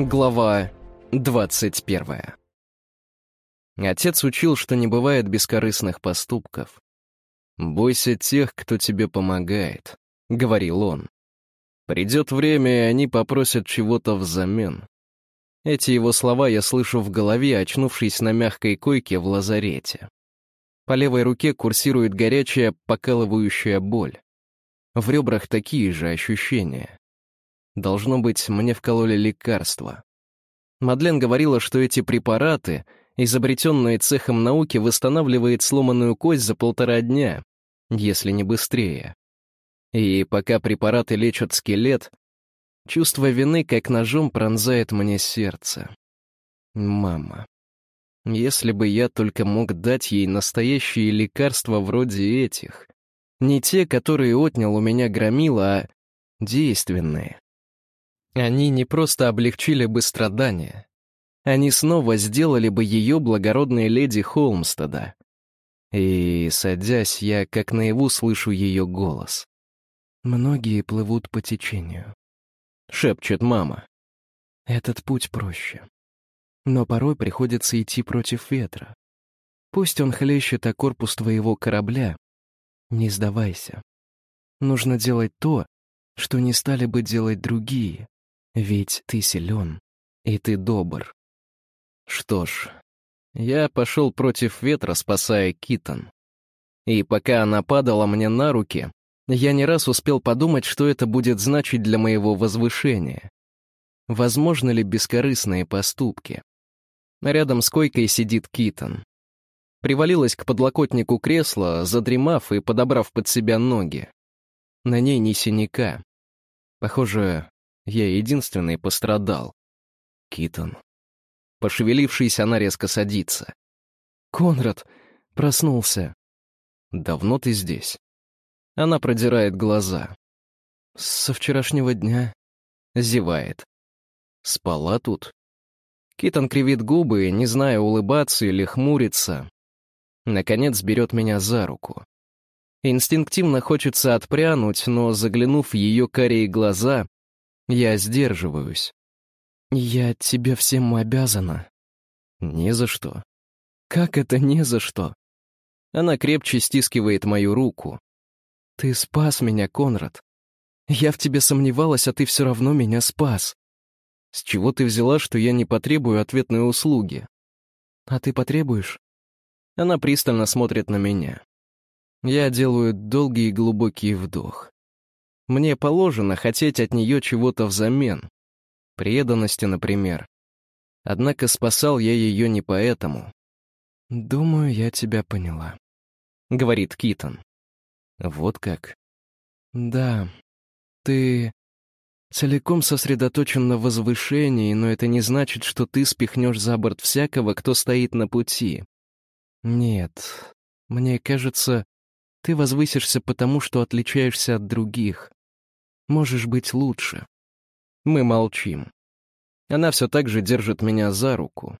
Глава 21 Отец учил, что не бывает бескорыстных поступков. «Бойся тех, кто тебе помогает», — говорил он. «Придет время, и они попросят чего-то взамен». Эти его слова я слышу в голове, очнувшись на мягкой койке в лазарете. По левой руке курсирует горячая, покалывающая боль. В ребрах такие же ощущения. Должно быть, мне вкололи лекарства. Мадлен говорила, что эти препараты, изобретенные цехом науки, восстанавливает сломанную кость за полтора дня, если не быстрее. И пока препараты лечат скелет, чувство вины как ножом пронзает мне сердце. Мама. Если бы я только мог дать ей настоящие лекарства вроде этих. Не те, которые отнял у меня громила, а действенные. Они не просто облегчили бы страдания. Они снова сделали бы ее благородной леди Холмстеда. И, садясь, я как наяву слышу ее голос. «Многие плывут по течению», — шепчет мама. «Этот путь проще. Но порой приходится идти против ветра. Пусть он хлещет о корпус твоего корабля, не сдавайся. Нужно делать то, что не стали бы делать другие, ведь ты силен, и ты добр. Что ж, я пошел против ветра, спасая Китон. И пока она падала мне на руки, я не раз успел подумать, что это будет значить для моего возвышения. Возможно ли бескорыстные поступки? Рядом с койкой сидит Китон. Привалилась к подлокотнику кресла, задремав и подобрав под себя ноги. На ней ни синяка. Похоже, я единственный пострадал. Китон. Пошевелившись, она резко садится. «Конрад, проснулся». «Давно ты здесь?» Она продирает глаза. «Со вчерашнего дня». Зевает. «Спала тут?» Китон кривит губы, не зная, улыбаться или хмуриться. Наконец берет меня за руку. Инстинктивно хочется отпрянуть, но, заглянув в ее карие глаза, я сдерживаюсь. «Я тебе всем обязана». «Не за что». «Как это не за что?» Она крепче стискивает мою руку. «Ты спас меня, Конрад. Я в тебе сомневалась, а ты все равно меня спас. С чего ты взяла, что я не потребую ответной услуги? А ты потребуешь?» Она пристально смотрит на меня. Я делаю долгий и глубокий вдох. Мне положено хотеть от нее чего-то взамен. Преданности, например. Однако спасал я ее не поэтому. «Думаю, я тебя поняла», — говорит Китон. «Вот как?» «Да, ты целиком сосредоточен на возвышении, но это не значит, что ты спихнешь за борт всякого, кто стоит на пути. Нет, мне кажется, ты возвысишься потому, что отличаешься от других можешь быть лучше. Мы молчим. Она все так же держит меня за руку.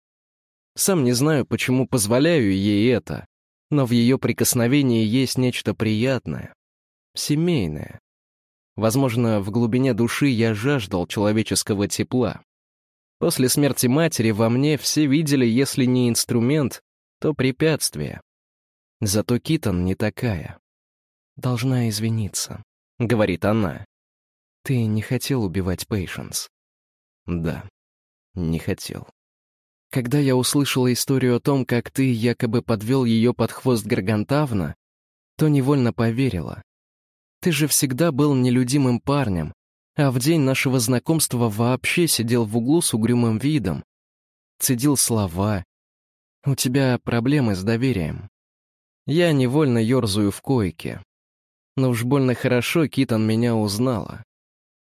Сам не знаю, почему позволяю ей это, но в ее прикосновении есть нечто приятное, семейное. Возможно, в глубине души я жаждал человеческого тепла. После смерти матери во мне все видели, если не инструмент, то препятствие. Зато Китон не такая. «Должна извиниться», — говорит она. Ты не хотел убивать Пейшенс? Да, не хотел. Когда я услышала историю о том, как ты якобы подвел ее под хвост Гаргантавна, то невольно поверила. Ты же всегда был нелюдимым парнем, а в день нашего знакомства вообще сидел в углу с угрюмым видом, цедил слова. У тебя проблемы с доверием. Я невольно ерзаю в койке. Но уж больно хорошо Китон меня узнала.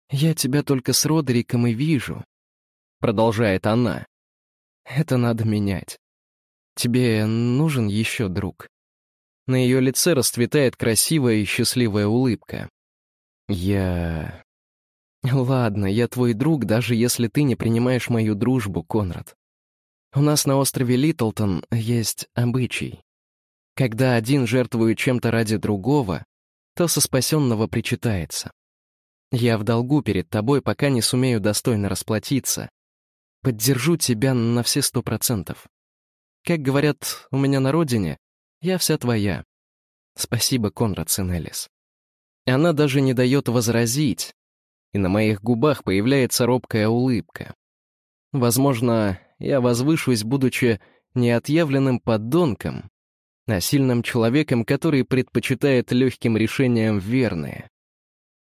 «Я тебя только с Родериком и вижу», — продолжает она. «Это надо менять. Тебе нужен еще друг». На ее лице расцветает красивая и счастливая улыбка. «Я...» «Ладно, я твой друг, даже если ты не принимаешь мою дружбу, Конрад. У нас на острове Литлтон есть обычай. Когда один жертвует чем-то ради другого, то со спасенного причитается. Я в долгу перед тобой, пока не сумею достойно расплатиться. поддержу тебя на все сто процентов. Как говорят у меня на родине, я вся твоя. Спасибо, Конрад Сенелис. Она даже не дает возразить, и на моих губах появляется робкая улыбка. Возможно, я возвышусь, будучи неотъявленным подонком, а сильным человеком, который предпочитает легким решениям верные.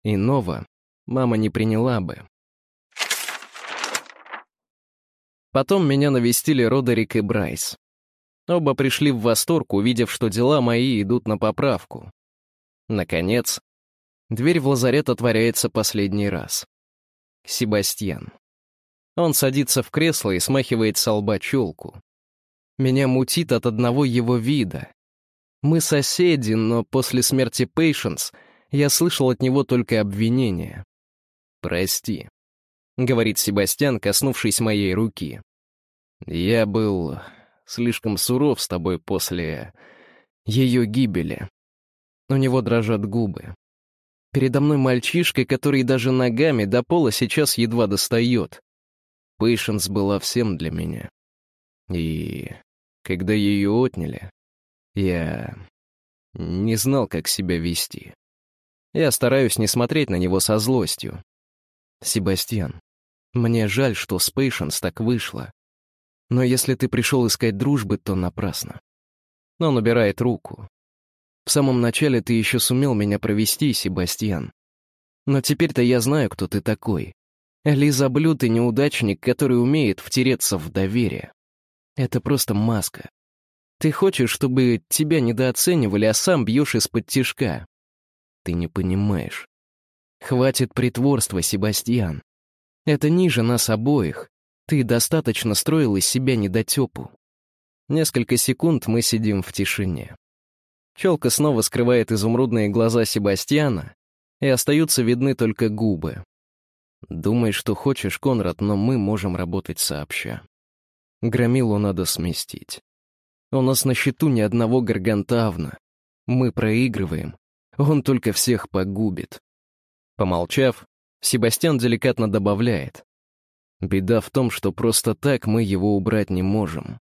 Иного мама не приняла бы. Потом меня навестили Родерик и Брайс. Оба пришли в восторг, увидев, что дела мои идут на поправку. Наконец, дверь в лазарет отворяется последний раз. Себастьян. Он садится в кресло и смахивает с лба челку. Меня мутит от одного его вида. Мы соседи, но после смерти Пейшенс я слышал от него только обвинения. «Прости», — говорит Себастьян, коснувшись моей руки. «Я был слишком суров с тобой после ее гибели». У него дрожат губы. Передо мной мальчишка, который даже ногами до пола сейчас едва достает. Пейшенс была всем для меня. И когда ее отняли, я не знал, как себя вести. Я стараюсь не смотреть на него со злостью. Себастьян, мне жаль, что с Пейшенс так вышло. Но если ты пришел искать дружбы, то напрасно. Он убирает руку. В самом начале ты еще сумел меня провести, Себастьян. Но теперь-то я знаю, кто ты такой. Лиза Блюд и неудачник, который умеет втереться в доверие. Это просто маска. Ты хочешь, чтобы тебя недооценивали, а сам бьешь из-под тишка. Ты не понимаешь. Хватит притворства, Себастьян. Это ниже нас обоих. Ты достаточно строил из себя недотепу. Несколько секунд мы сидим в тишине. Челка снова скрывает изумрудные глаза Себастьяна, и остаются видны только губы. Думай, что хочешь, Конрад, но мы можем работать сообща. Громилу надо сместить. У нас на счету ни одного гаргантавна. Мы проигрываем. Он только всех погубит. Помолчав, Себастьян деликатно добавляет. Беда в том, что просто так мы его убрать не можем.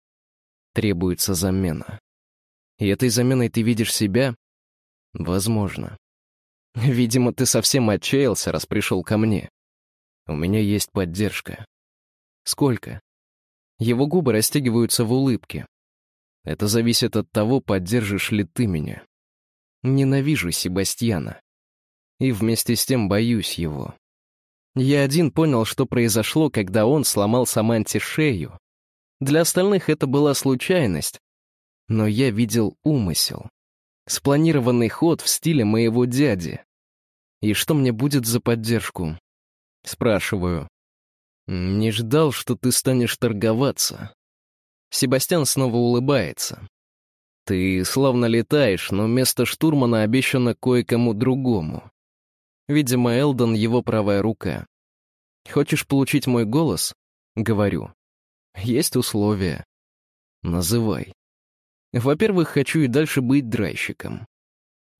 Требуется замена. И этой заменой ты видишь себя? Возможно. Видимо, ты совсем отчаялся, раз пришел ко мне. У меня есть поддержка. Сколько? Его губы растягиваются в улыбке. Это зависит от того, поддержишь ли ты меня. Ненавижу Себастьяна и вместе с тем боюсь его. Я один понял, что произошло, когда он сломал Саманте шею. Для остальных это была случайность, но я видел умысел. Спланированный ход в стиле моего дяди. И что мне будет за поддержку? Спрашиваю. Не ждал, что ты станешь торговаться. Себастьян снова улыбается. Ты славно летаешь, но место штурмана обещано кое-кому другому. Видимо, Элдон — его правая рука. «Хочешь получить мой голос?» — говорю. «Есть условия. Называй. Во-первых, хочу и дальше быть драйщиком».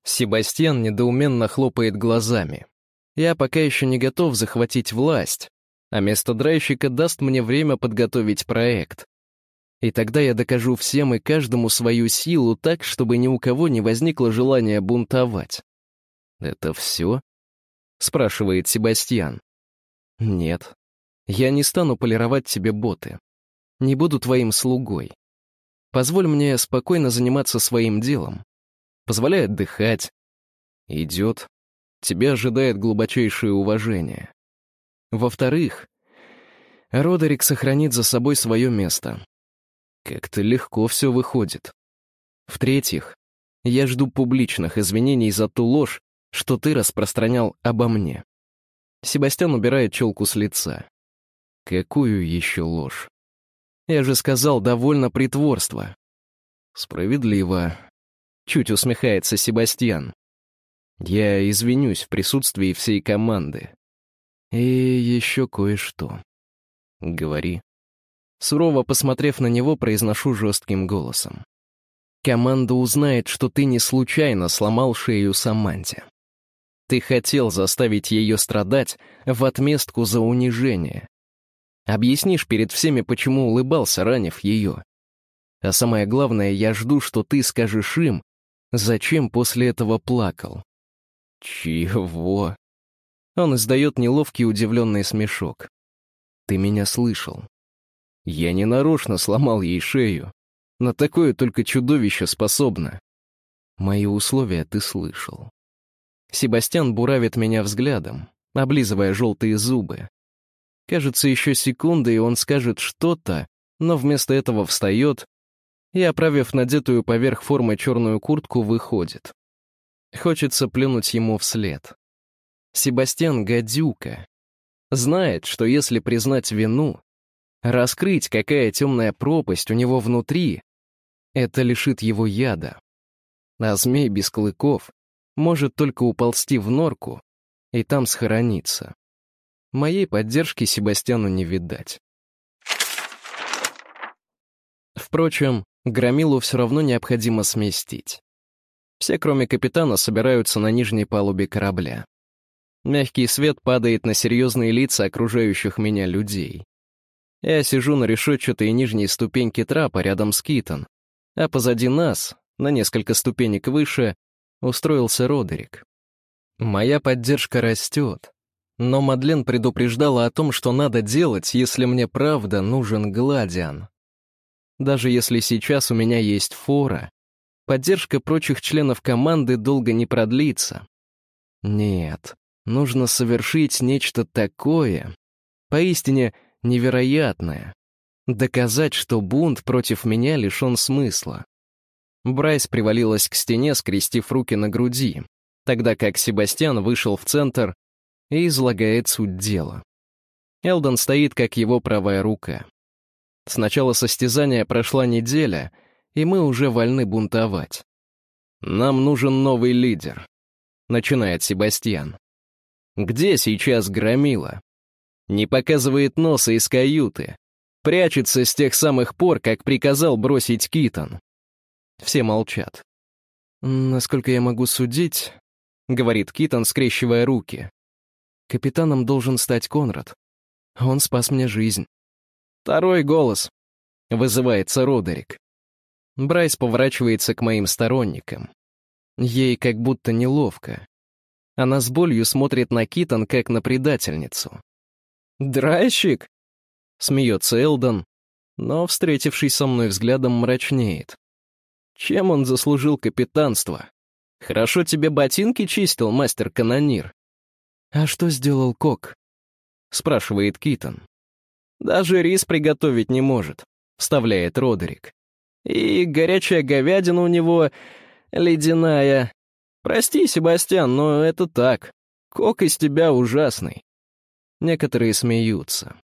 Себастьян недоуменно хлопает глазами. Я пока еще не готов захватить власть, а место драйщика даст мне время подготовить проект. И тогда я докажу всем и каждому свою силу так, чтобы ни у кого не возникло желания бунтовать. Это все? — спрашивает Себастьян. «Нет. Я не стану полировать тебе боты. Не буду твоим слугой. Позволь мне спокойно заниматься своим делом. Позволяй отдыхать. Идет. Тебя ожидает глубочайшее уважение. Во-вторых, Родерик сохранит за собой свое место. Как-то легко все выходит. В-третьих, я жду публичных извинений за ту ложь, что ты распространял обо мне. Себастьян убирает челку с лица. Какую еще ложь? Я же сказал, довольно притворство. Справедливо. Чуть усмехается Себастьян. Я извинюсь в присутствии всей команды. И еще кое-что. Говори. Сурово посмотрев на него, произношу жестким голосом. Команда узнает, что ты не случайно сломал шею Саманте. Ты хотел заставить ее страдать в отместку за унижение. Объяснишь перед всеми, почему улыбался, ранив ее. А самое главное, я жду, что ты скажешь им, зачем после этого плакал. Чего? Он издает неловкий удивленный смешок. Ты меня слышал. Я не нарочно сломал ей шею. На такое только чудовище способно. Мои условия ты слышал. Себастьян буравит меня взглядом, облизывая желтые зубы. Кажется, еще секунды, и он скажет что-то, но вместо этого встает и, оправив надетую поверх формы черную куртку, выходит. Хочется плюнуть ему вслед. Себастьян — гадюка. Знает, что если признать вину, раскрыть, какая темная пропасть у него внутри, это лишит его яда. А змей без клыков может только уползти в норку и там схорониться. Моей поддержки Себастьяну не видать. Впрочем, Громилу все равно необходимо сместить. Все, кроме капитана, собираются на нижней палубе корабля. Мягкий свет падает на серьезные лица окружающих меня людей. Я сижу на решетчатой нижней ступеньке трапа рядом с Китон, а позади нас, на несколько ступенек выше, устроился Родерик. Моя поддержка растет, но Мадлен предупреждала о том, что надо делать, если мне правда нужен Гладиан. Даже если сейчас у меня есть фора, поддержка прочих членов команды долго не продлится. Нет, нужно совершить нечто такое, поистине невероятное. Доказать, что бунт против меня лишен смысла. Брайс привалилась к стене, скрестив руки на груди, тогда как Себастьян вышел в центр и излагает суть дела. Элдон стоит как его правая рука. С начала состязания прошла неделя, и мы уже вольны бунтовать. «Нам нужен новый лидер», — начинает Себастьян. «Где сейчас Громила?» Не показывает носа из каюты. Прячется с тех самых пор, как приказал бросить Китон. Все молчат. «Насколько я могу судить», — говорит Китон, скрещивая руки, «капитаном должен стать Конрад. Он спас мне жизнь». Второй голос. Вызывается Родерик. Брайс поворачивается к моим сторонникам. Ей как будто неловко. Она с болью смотрит на Китон, как на предательницу. «Драйщик?» — смеется Элдон, но, встретившись со мной взглядом, мрачнеет. «Чем он заслужил капитанство? Хорошо тебе ботинки чистил, мастер-канонир». «А что сделал Кок?» — спрашивает Китон. Даже рис приготовить не может, вставляет Родерик. И горячая говядина у него ледяная. Прости, Себастьян, но это так. Кок из тебя ужасный. Некоторые смеются.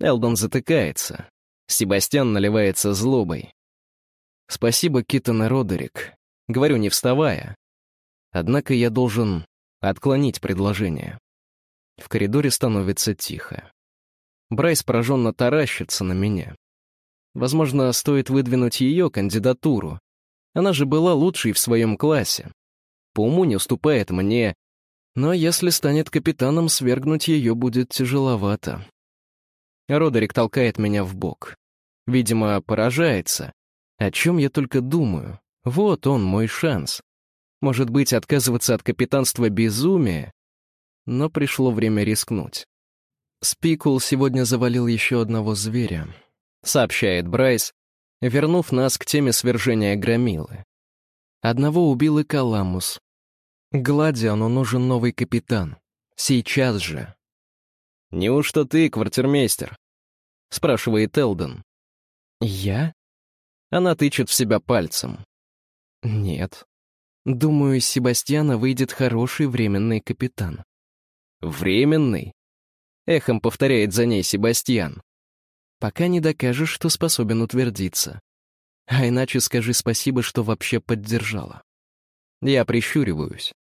Элдон затыкается. Себастьян наливается злобой. «Спасибо, Китон и Родерик», — говорю, не вставая. Однако я должен отклонить предложение. В коридоре становится тихо. Брайс пораженно таращится на меня. Возможно, стоит выдвинуть ее кандидатуру. Она же была лучшей в своем классе. По уму не уступает мне, но если станет капитаном, свергнуть ее будет тяжеловато. Родерик толкает меня в бок. Видимо, поражается. О чем я только думаю. Вот он, мой шанс. Может быть, отказываться от капитанства безумие? Но пришло время рискнуть. Спикул сегодня завалил еще одного зверя, сообщает Брайс, вернув нас к теме свержения Громилы. Одного убил и Каламус. Гладиану нужен новый капитан. Сейчас же. «Неужто ты, квартирмейстер?» — спрашивает Элден. «Я?» Она тычет в себя пальцем. «Нет. Думаю, из Себастьяна выйдет хороший временный капитан». «Временный?» — эхом повторяет за ней Себастьян. «Пока не докажешь, что способен утвердиться. А иначе скажи спасибо, что вообще поддержала». Я прищуриваюсь.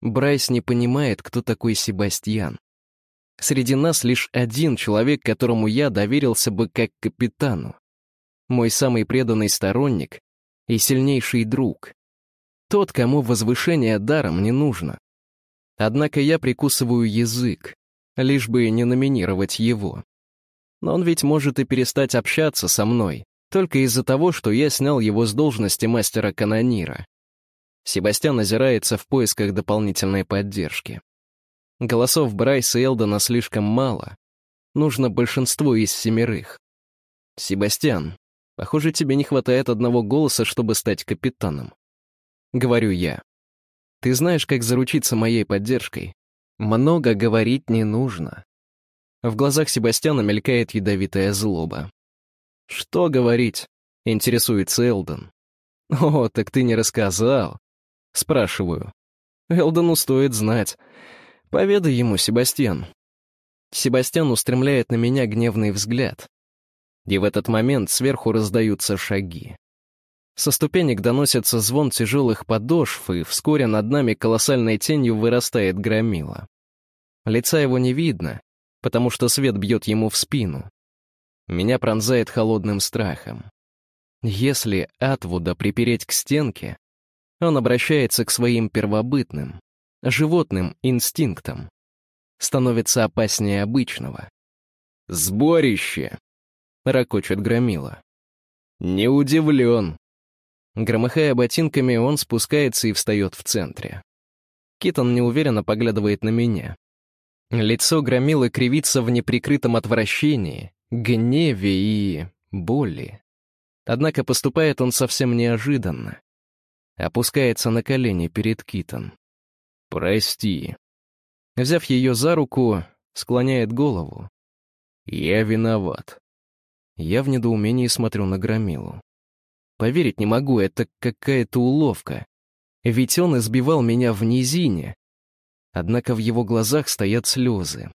Брайс не понимает, кто такой Себастьян. Среди нас лишь один человек, которому я доверился бы как капитану. Мой самый преданный сторонник и сильнейший друг. Тот, кому возвышение даром не нужно. Однако я прикусываю язык, лишь бы не номинировать его. Но он ведь может и перестать общаться со мной, только из-за того, что я снял его с должности мастера-канонира. Себастьян озирается в поисках дополнительной поддержки. Голосов Брайса и Элдона слишком мало. Нужно большинство из семерых. «Себастьян, похоже, тебе не хватает одного голоса, чтобы стать капитаном». Говорю я. «Ты знаешь, как заручиться моей поддержкой. Много говорить не нужно». В глазах Себастьяна мелькает ядовитая злоба. «Что говорить?» — интересуется Элдон. «О, так ты не рассказал». Спрашиваю. Элдону стоит знать. Поведай ему, Себастьян. Себастьян устремляет на меня гневный взгляд. И в этот момент сверху раздаются шаги. Со ступенек доносится звон тяжелых подошв, и вскоре над нами колоссальной тенью вырастает громила. Лица его не видно, потому что свет бьет ему в спину. Меня пронзает холодным страхом. Если Атвуда припереть к стенке, он обращается к своим первобытным, животным инстинктам. Становится опаснее обычного. «Сборище!» — ракочет Громила. «Не удивлен!» Громыхая ботинками, он спускается и встает в центре. Китон неуверенно поглядывает на меня. Лицо Громилы кривится в неприкрытом отвращении, гневе и боли. Однако поступает он совсем неожиданно. Опускается на колени перед Китон. «Прости». Взяв ее за руку, склоняет голову. «Я виноват». Я в недоумении смотрю на Громилу. Поверить не могу, это какая-то уловка. Ведь он избивал меня в низине. Однако в его глазах стоят слезы.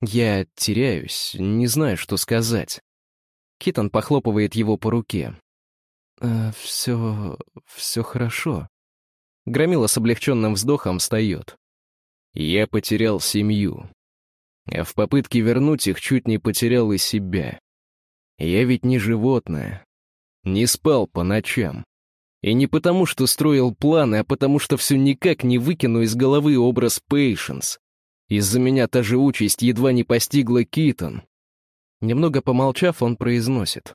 Я теряюсь, не знаю, что сказать. Китон похлопывает его по руке. «Э, «Все... все хорошо», Громила с облегченным вздохом встает. Я потерял семью. А в попытке вернуть их чуть не потерял и себя. Я ведь не животное. Не спал по ночам. И не потому, что строил планы, а потому, что все никак не выкину из головы образ Пейшенс. Из-за меня та же участь едва не постигла Китон. Немного помолчав, он произносит.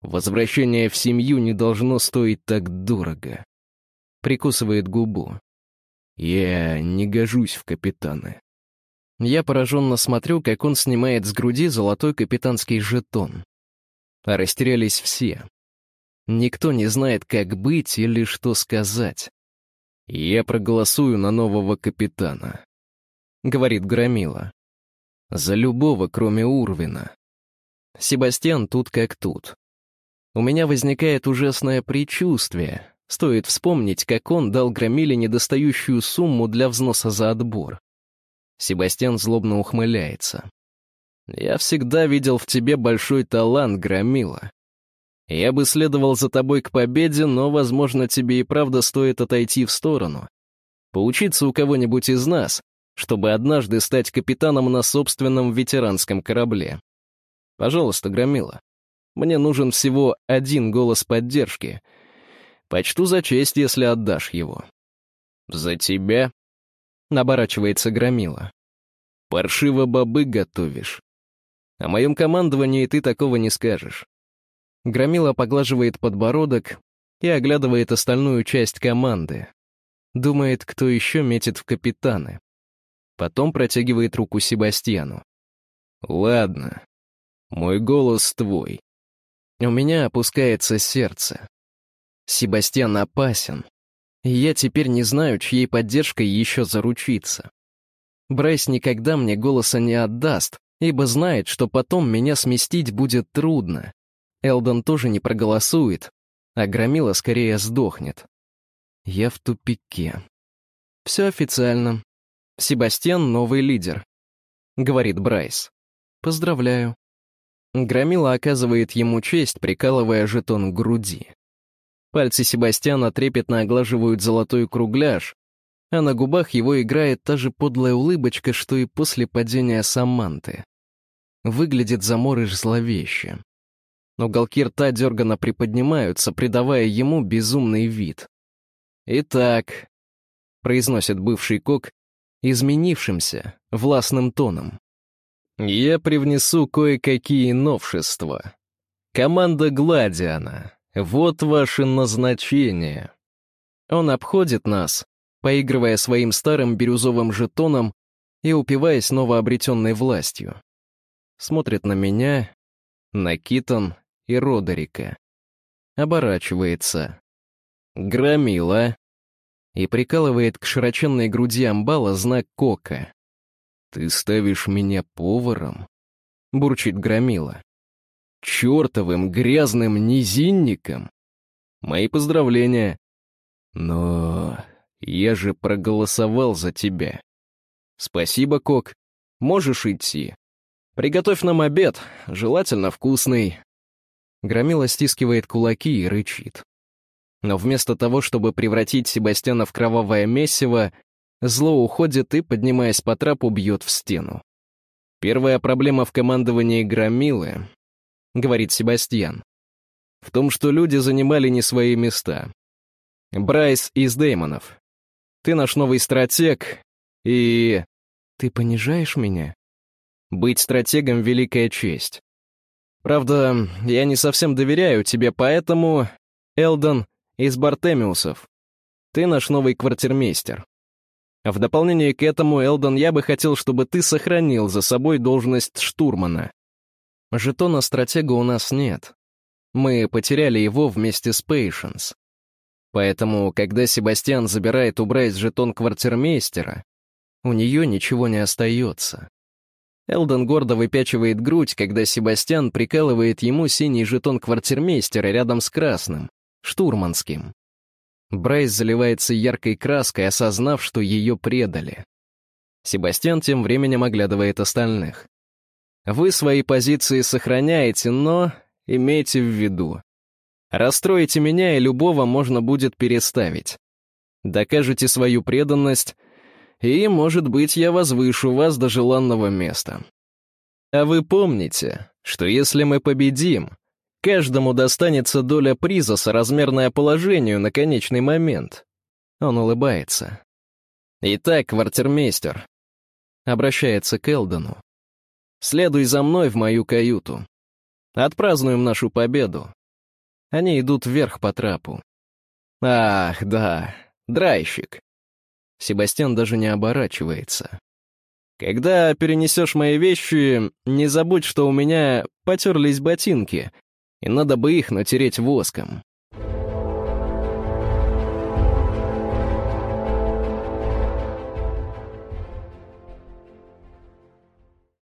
Возвращение в семью не должно стоить так дорого прикусывает губу. Я не гожусь в капитаны. Я пораженно смотрю, как он снимает с груди золотой капитанский жетон. А растерялись все. Никто не знает, как быть или что сказать. «Я проголосую на нового капитана», — говорит Громила. «За любого, кроме Урвина». Себастьян тут как тут. У меня возникает ужасное предчувствие, Стоит вспомнить, как он дал Громиле недостающую сумму для взноса за отбор. Себастьян злобно ухмыляется. «Я всегда видел в тебе большой талант, Громила. Я бы следовал за тобой к победе, но, возможно, тебе и правда стоит отойти в сторону. Поучиться у кого-нибудь из нас, чтобы однажды стать капитаном на собственном ветеранском корабле. Пожалуйста, Громила, мне нужен всего один голос поддержки — Почту за честь, если отдашь его. За тебя? Наборачивается Громила. Паршиво бобы готовишь. О моем командовании ты такого не скажешь. Громила поглаживает подбородок и оглядывает остальную часть команды. Думает, кто еще метит в капитаны. Потом протягивает руку Себастьяну. «Ладно, мой голос твой». У меня опускается сердце. Себастьян опасен. И я теперь не знаю, чьей поддержкой еще заручиться. Брайс никогда мне голоса не отдаст, ибо знает, что потом меня сместить будет трудно. Элдон тоже не проголосует, а Громила скорее сдохнет. Я в тупике. Все официально. Себастьян — новый лидер, — говорит Брайс. Поздравляю. Громила оказывает ему честь, прикалывая жетон к груди. Пальцы Себастьяна трепетно оглаживают золотой кругляш, а на губах его играет та же подлая улыбочка, что и после падения Саманты. Выглядит заморыш зловеще. Уголки рта дерганно приподнимаются, придавая ему безумный вид. «Итак», — произносит бывший кок, изменившимся, властным тоном. Я привнесу кое-какие новшества. Команда Гладиана. Вот ваше назначение. Он обходит нас, поигрывая своим старым бирюзовым жетоном и упиваясь новообретенной властью. Смотрит на меня, на Китон и Родерика. Оборачивается. Громила. И прикалывает к широченной груди амбала знак кока. «Ты ставишь меня поваром?» — бурчит Громила. «Чертовым грязным низинником? Мои поздравления. Но я же проголосовал за тебя. Спасибо, Кок. Можешь идти. Приготовь нам обед, желательно вкусный. Громила стискивает кулаки и рычит. Но вместо того, чтобы превратить Себастьяна в кровавое месиво, зло уходит и, поднимаясь по трапу, бьет в стену. «Первая проблема в командовании Громилы», — говорит Себастьян, «в том, что люди занимали не свои места. Брайс из Деймонов. Ты наш новый стратег, и... Ты понижаешь меня? Быть стратегом — великая честь. Правда, я не совсем доверяю тебе, поэтому... Элдон из Бартемиусов. Ты наш новый квартирмейстер. В дополнение к этому, Элдон, я бы хотел, чтобы ты сохранил за собой должность штурмана. Жетона стратега у нас нет. Мы потеряли его вместе с Пейшенс. Поэтому, когда Себастьян забирает у Брайс жетон квартирмейстера, у нее ничего не остается. Элден гордо выпячивает грудь, когда Себастьян прикалывает ему синий жетон квартирмейстера рядом с красным, штурманским. Брайс заливается яркой краской, осознав, что ее предали. Себастьян тем временем оглядывает остальных. Вы свои позиции сохраняете, но имейте в виду, Расстроите меня, и любого можно будет переставить. Докажете свою преданность, и, может быть, я возвышу вас до желанного места. А вы помните, что если мы победим, каждому достанется доля приза соразмерная положению на конечный момент. Он улыбается. Итак, квартирмейстер, обращается к Элдону. Следуй за мной в мою каюту. Отпразднуем нашу победу. Они идут вверх по трапу. Ах, да, драйщик. Себастьян даже не оборачивается. Когда перенесешь мои вещи, не забудь, что у меня потерлись ботинки, и надо бы их натереть воском.